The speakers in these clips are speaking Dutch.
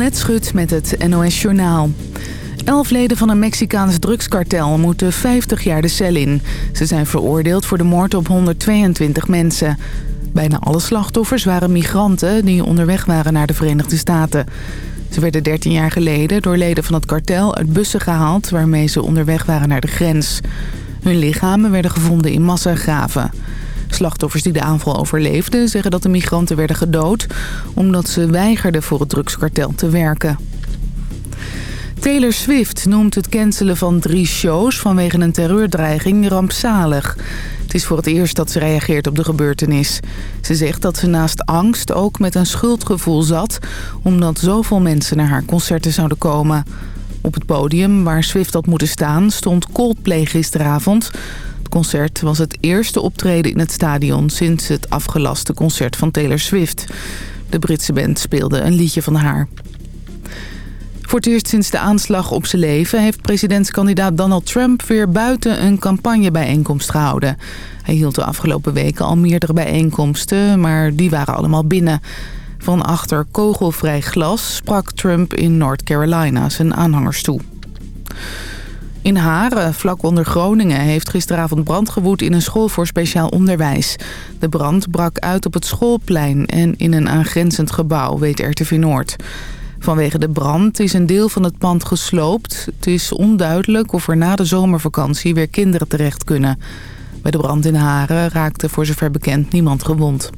Annette met het NOS Journaal. Elf leden van een Mexicaans drugskartel moeten 50 jaar de cel in. Ze zijn veroordeeld voor de moord op 122 mensen. Bijna alle slachtoffers waren migranten die onderweg waren naar de Verenigde Staten. Ze werden 13 jaar geleden door leden van het kartel uit bussen gehaald... waarmee ze onderweg waren naar de grens. Hun lichamen werden gevonden in massagraven. Slachtoffers die de aanval overleefden zeggen dat de migranten werden gedood... omdat ze weigerden voor het drugskartel te werken. Taylor Swift noemt het cancelen van drie shows vanwege een terreurdreiging rampzalig. Het is voor het eerst dat ze reageert op de gebeurtenis. Ze zegt dat ze naast angst ook met een schuldgevoel zat... omdat zoveel mensen naar haar concerten zouden komen. Op het podium waar Swift had moeten staan stond Coldplay gisteravond. Concert was het eerste optreden in het stadion sinds het afgelaste concert van Taylor Swift. De Britse band speelde een liedje van haar. Voor het eerst sinds de aanslag op zijn leven... heeft presidentskandidaat Donald Trump weer buiten een campagnebijeenkomst gehouden. Hij hield de afgelopen weken al meerdere bijeenkomsten, maar die waren allemaal binnen. Van achter kogelvrij glas sprak Trump in North Carolina zijn aanhangers toe. In Haren, vlak onder Groningen, heeft gisteravond brand gewoed in een school voor speciaal onderwijs. De brand brak uit op het schoolplein en in een aangrenzend gebouw, weet RTV Noord. Vanwege de brand is een deel van het pand gesloopt. Het is onduidelijk of er na de zomervakantie weer kinderen terecht kunnen. Bij de brand in Haren raakte voor zover bekend niemand gewond.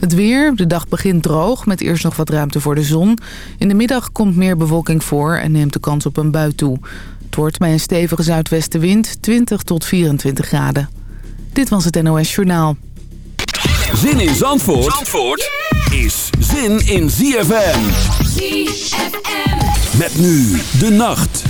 Het weer, de dag begint droog met eerst nog wat ruimte voor de zon. In de middag komt meer bewolking voor en neemt de kans op een bui toe. Het wordt bij een stevige zuidwestenwind 20 tot 24 graden. Dit was het NOS Journaal. Zin in Zandvoort, Zandvoort is zin in ZFM. ZFM. Met nu de nacht.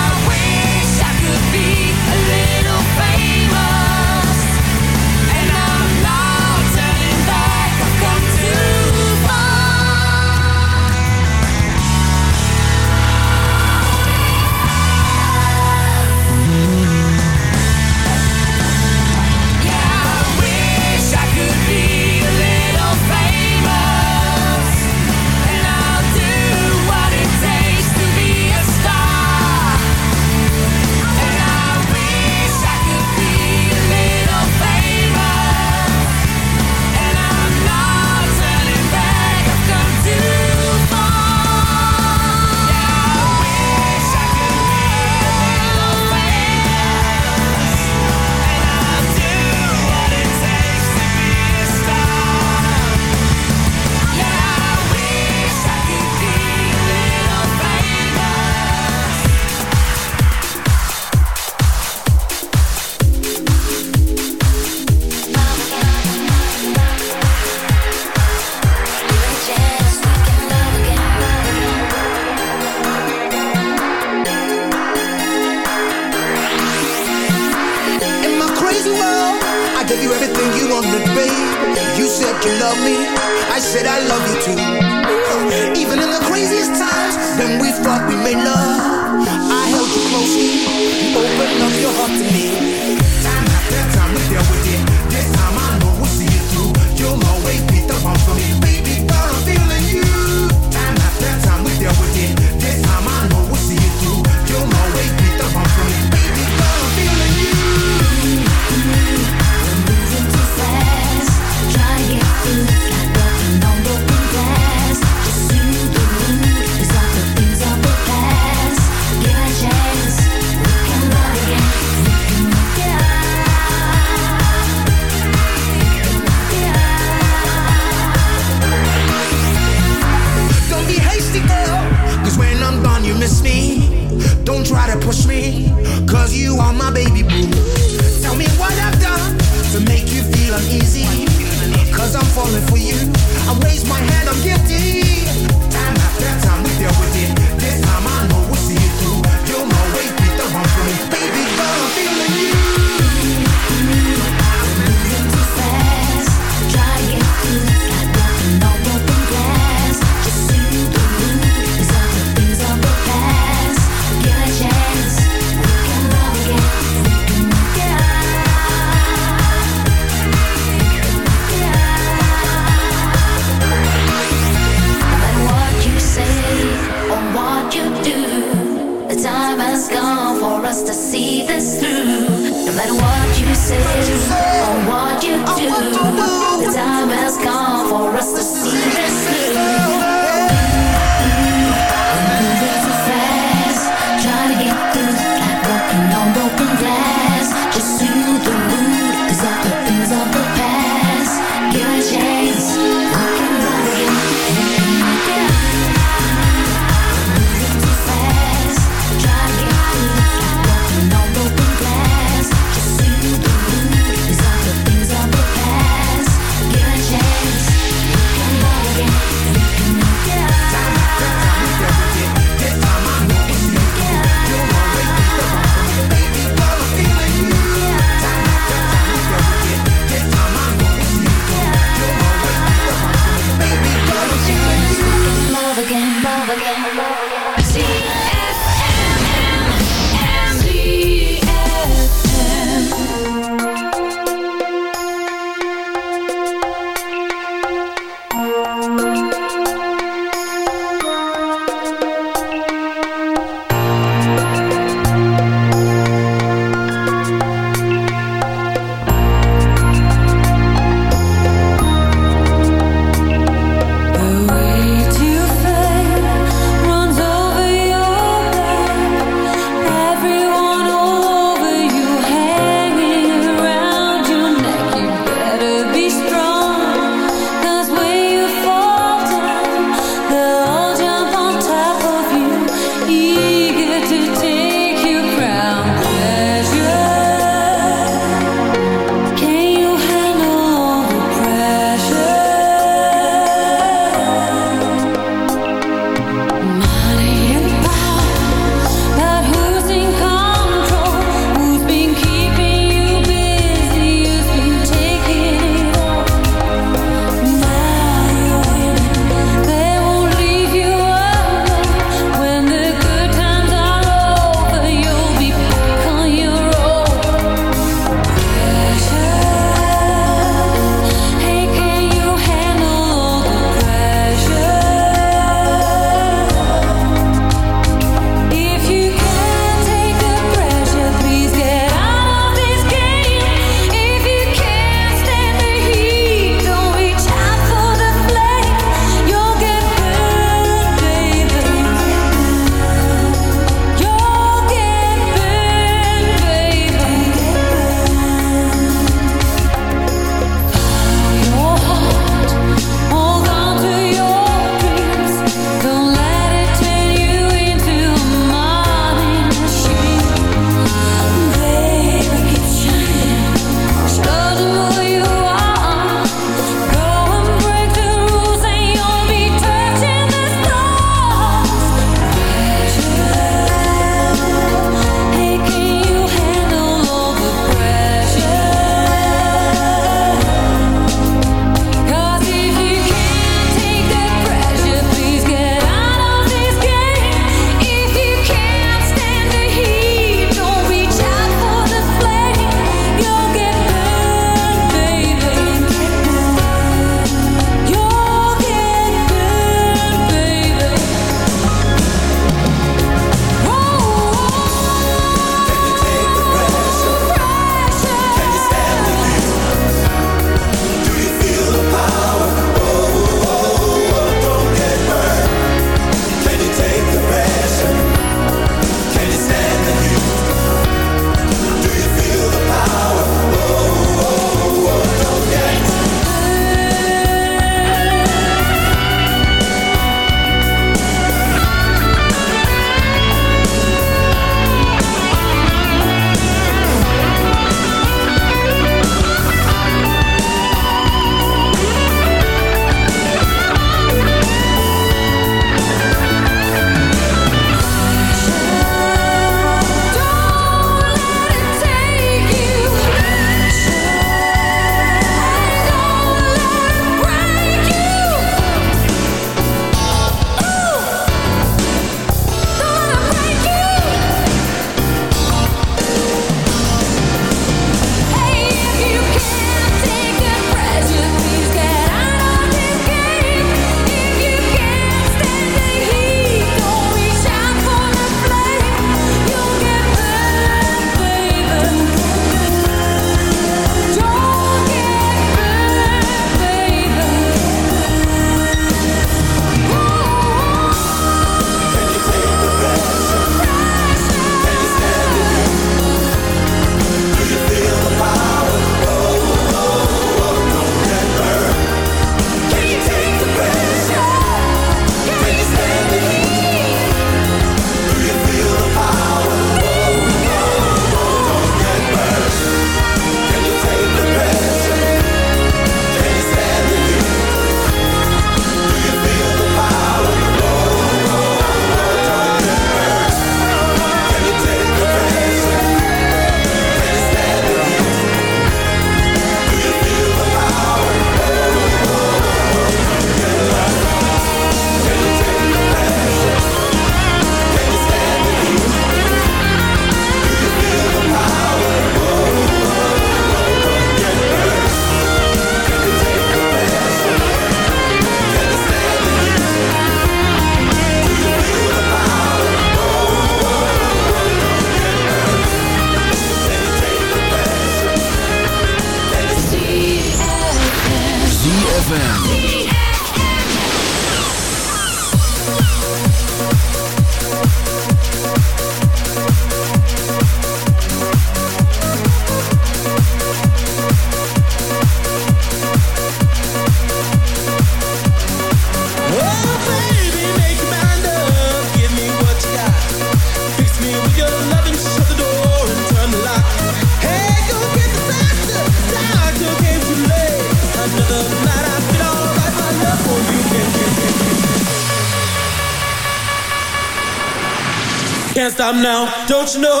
don't you know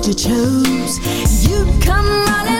road you chose. You come running.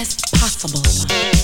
possible.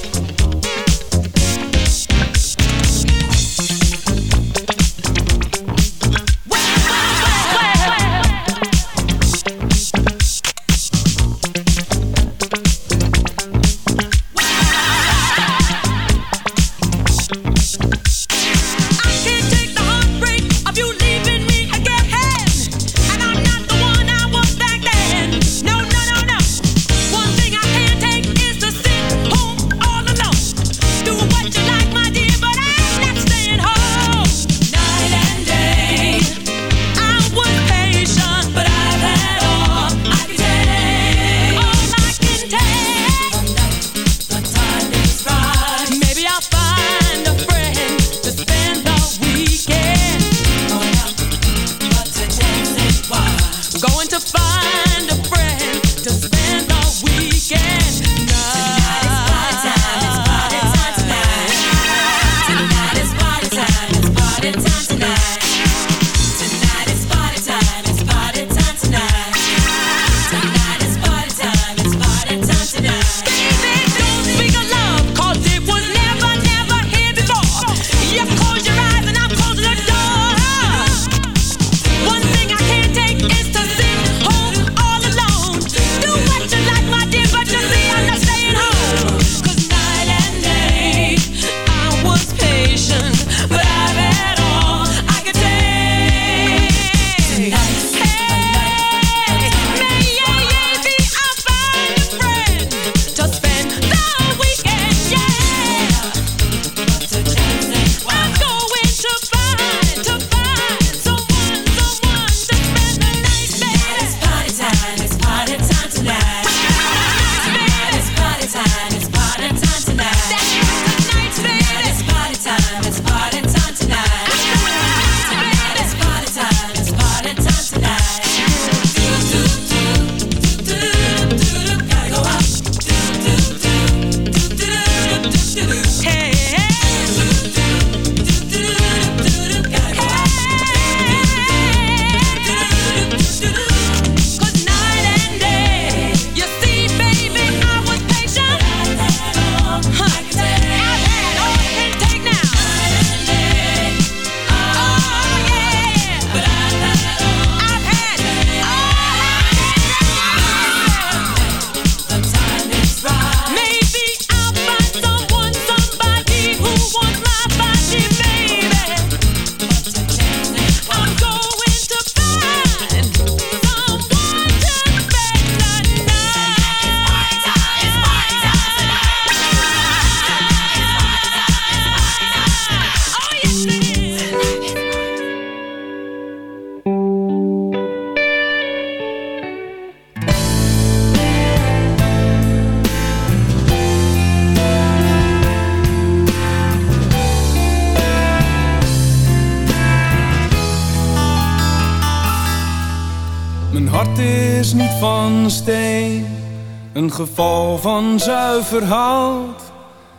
Geval van zuiver hout.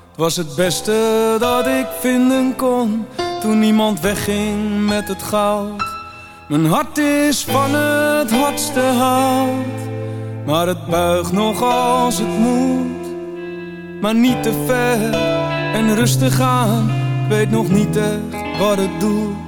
Het was het beste dat ik vinden kon toen niemand wegging met het goud. Mijn hart is van het hardste hout, maar het buigt nog als het moet. Maar niet te ver en rustig aan, ik weet nog niet echt wat het doet.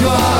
kan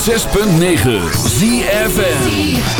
6.9 ZFN